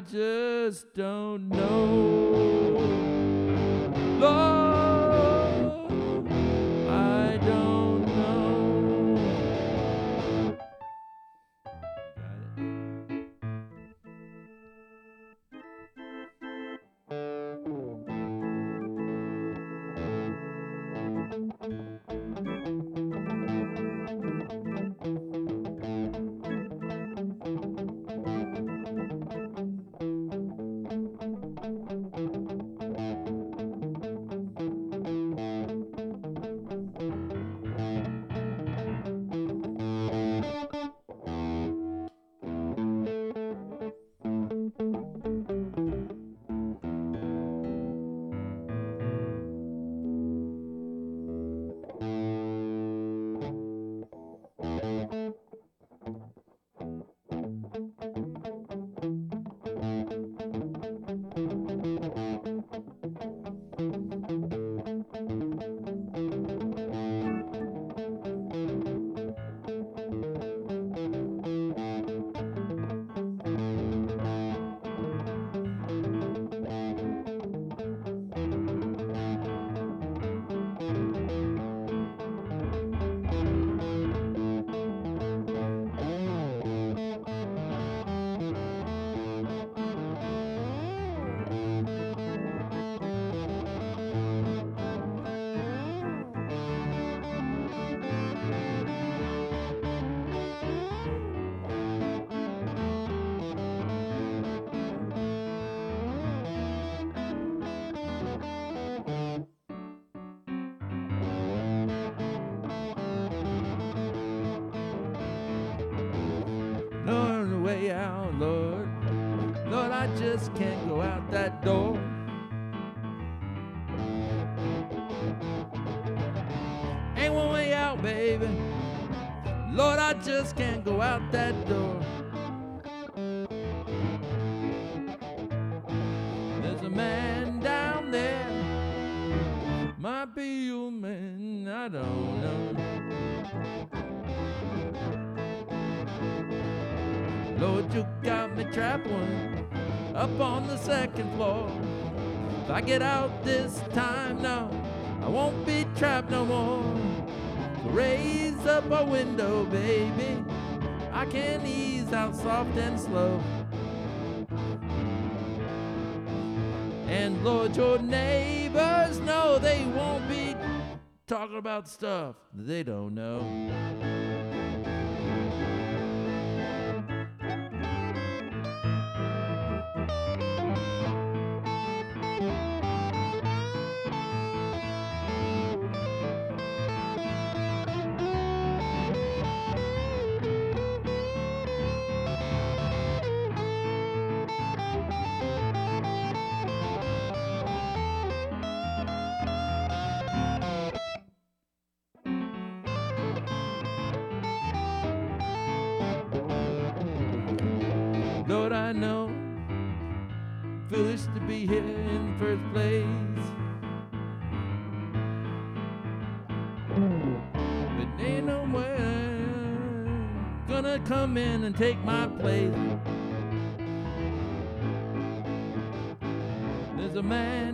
I just don't know. Lord, way out, Lord. Lord, I just can't go out that door. Ain't one way out, baby. Lord, I just can't go out that door. There's a man down there. Might be your man, I don't know. Lord, you got me trapped one up on the second floor. If I get out this time, now, I won't be trapped no more. Raise up a window, baby. I can ease out soft and slow. And Lord, your neighbors know they won't be talking about stuff they don't know. Lord, I know foolish to be here in the first place. But ain't no way gonna come in and take my place. There's a man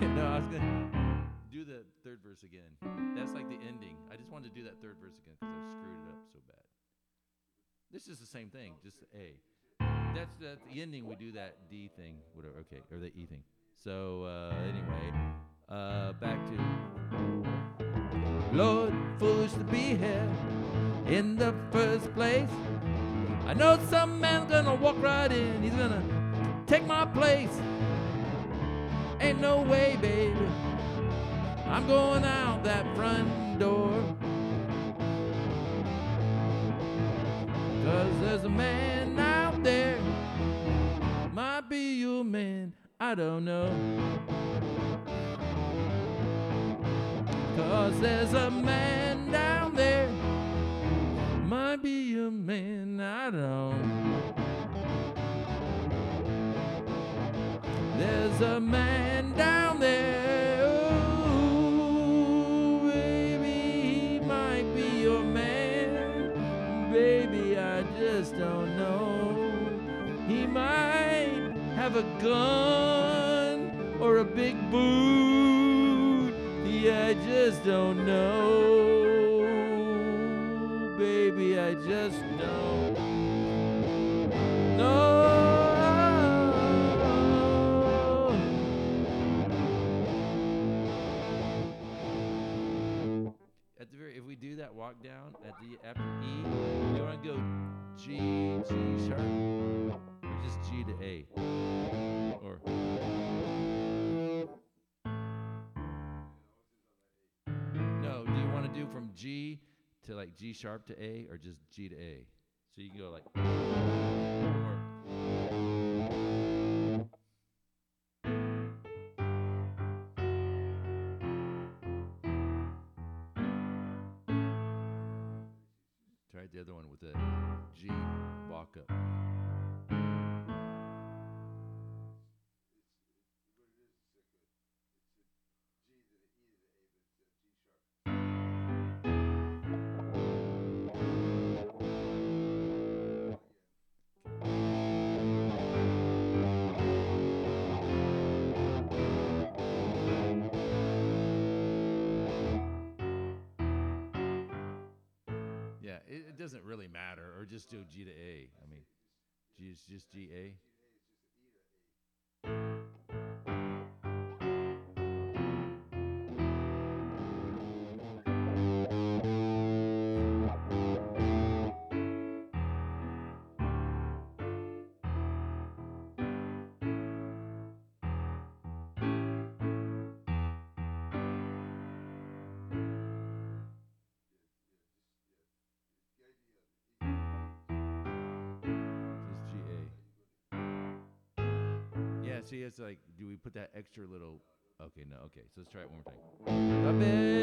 No, I was gonna do the third verse again. That's like the ending. I just wanted to do that third verse again because I screwed it up so bad. This is the same thing, just A. That's that's the ending. We do that D thing, whatever. Okay, or the E thing. So uh, anyway, uh, back to Lord, foolish to be here in the first place. I know some man's gonna walk right in. He's gonna take my place. Ain't no way, baby. I'm going out that front door. Cause there's a man out there. Might be your man. I don't know. Cause there's a man down there. Might be your man. I don't. Know. There's a man have a gun or a big boot. Yeah, I just don't know. Baby, I just don't. At the very, if we do that walk down at the after E, G to like G sharp to A or just G to A? So you can go like doesn't really matter, or just do G to A. I mean, G is just G A. like, do we put that extra little? Okay, no, okay. So let's try it one more time.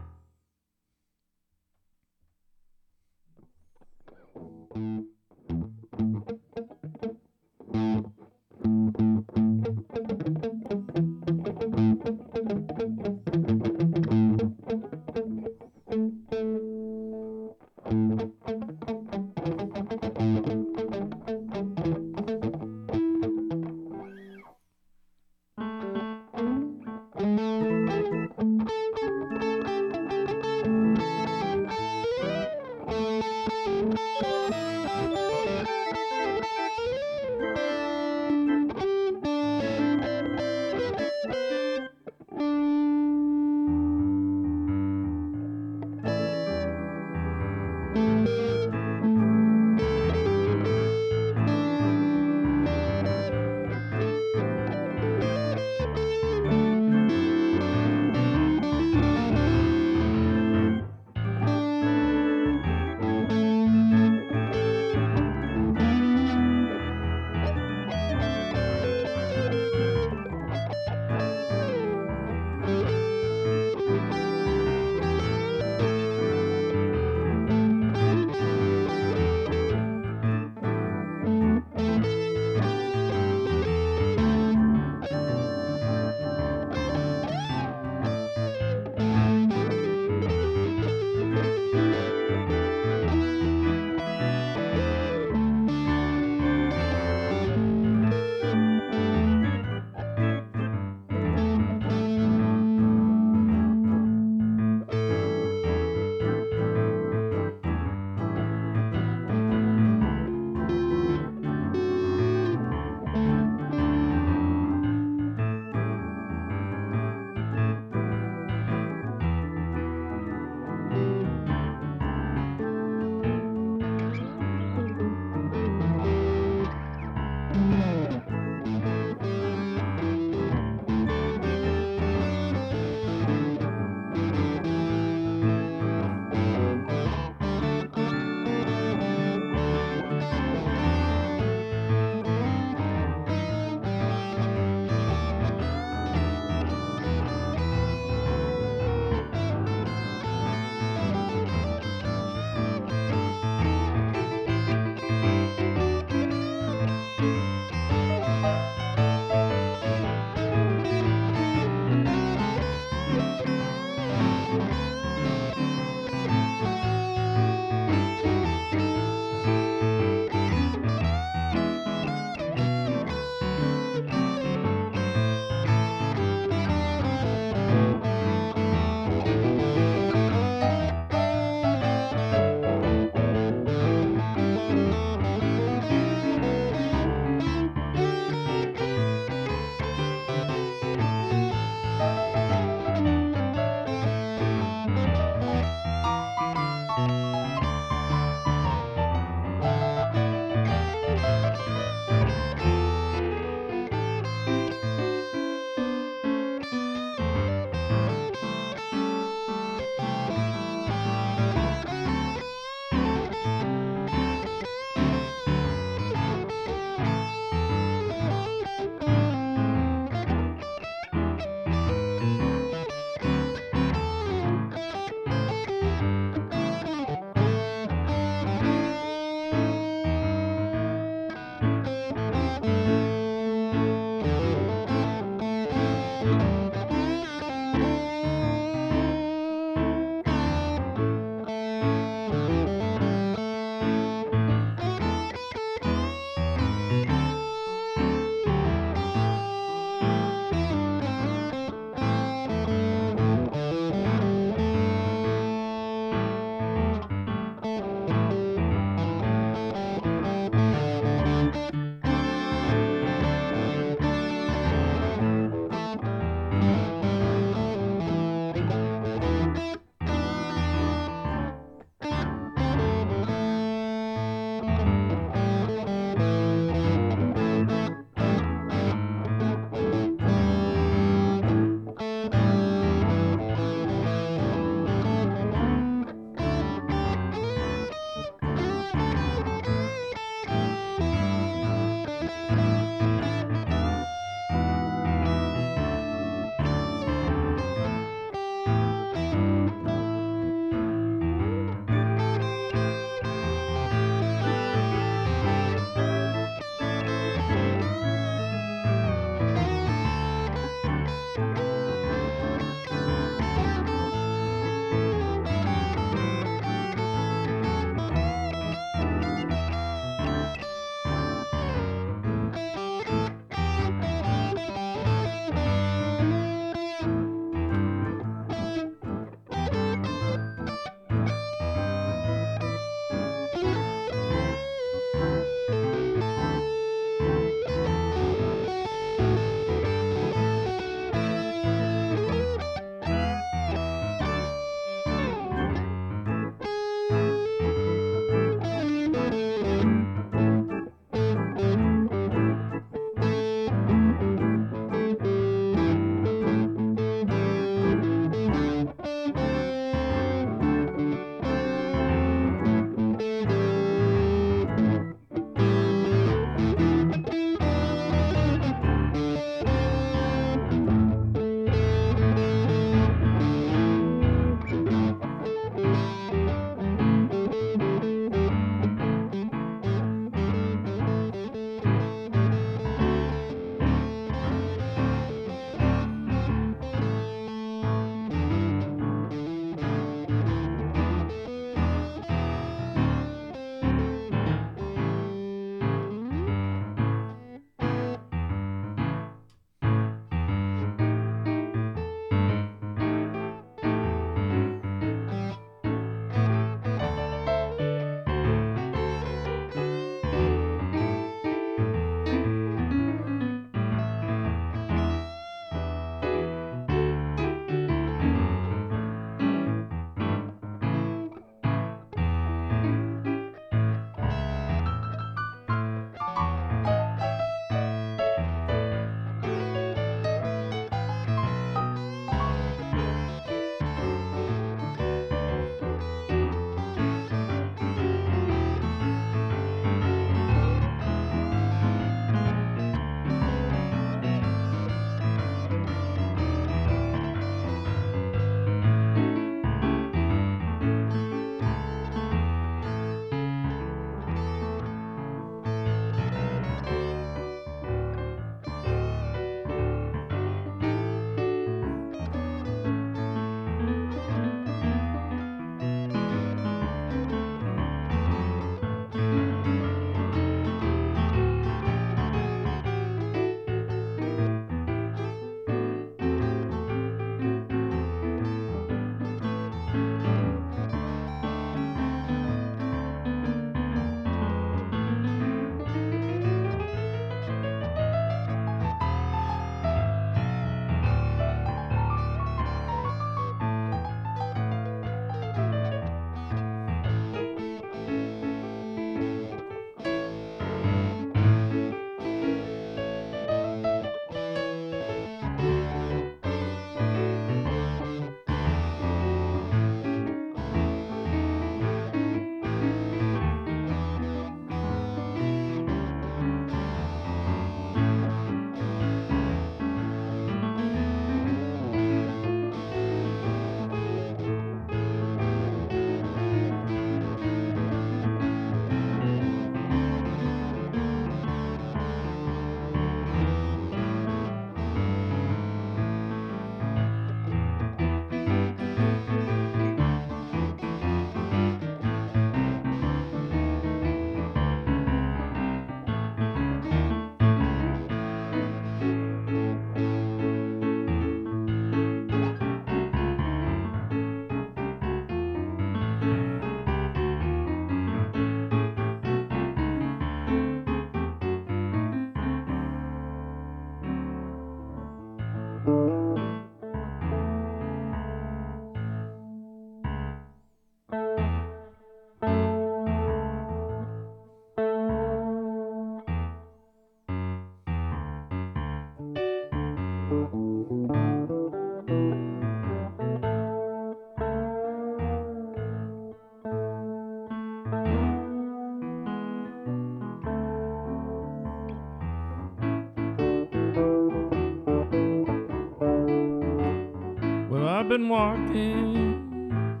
Been walking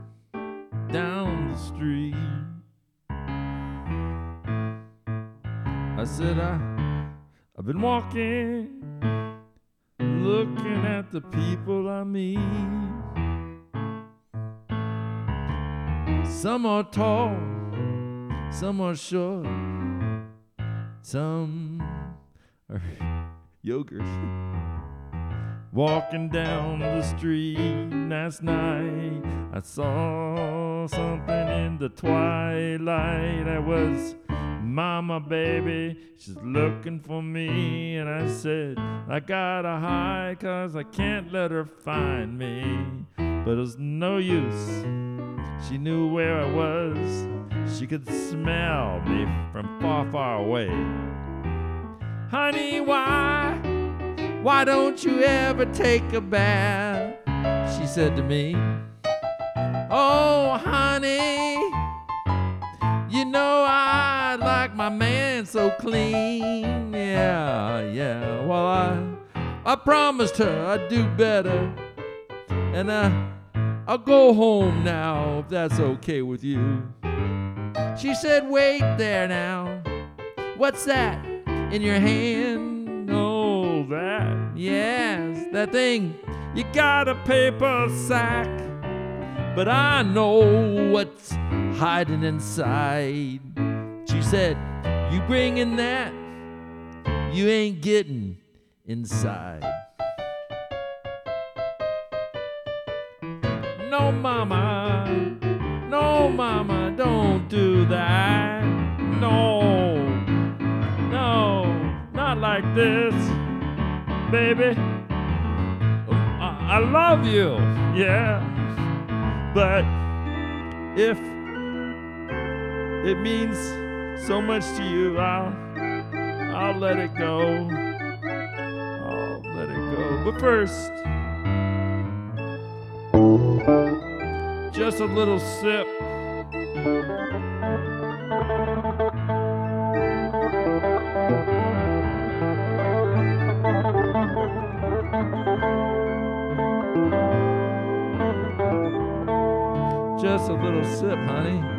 down the street. I said I I've been walking looking at the people I meet. Some are tall, some are short, some are yogurt. Walking down the street last night, I saw something in the twilight. I was Mama, baby, she's looking for me. And I said, I gotta hide, cause I can't let her find me. But it was no use. She knew where I was, she could smell me from far, far away. Honey, why? Why don't you ever take a bath? She said to me. Oh, honey, you know I like my man so clean. Yeah, yeah. Well, I, I promised her I'd do better, and I, I'll go home now if that's okay with you. She said, Wait there now. What's that in your hand? Oh, that. Yes, that thing. You got a paper sack. But I know what's hiding inside. She said, You bring in that, you ain't getting inside. No, mama, no, mama, don't do that. No, no, not like this, baby. I, love you, yeah. But if it means so much to you, I'll, I'll let it go. I'll let it go. But first, just a little sip. Just a little sip, honey.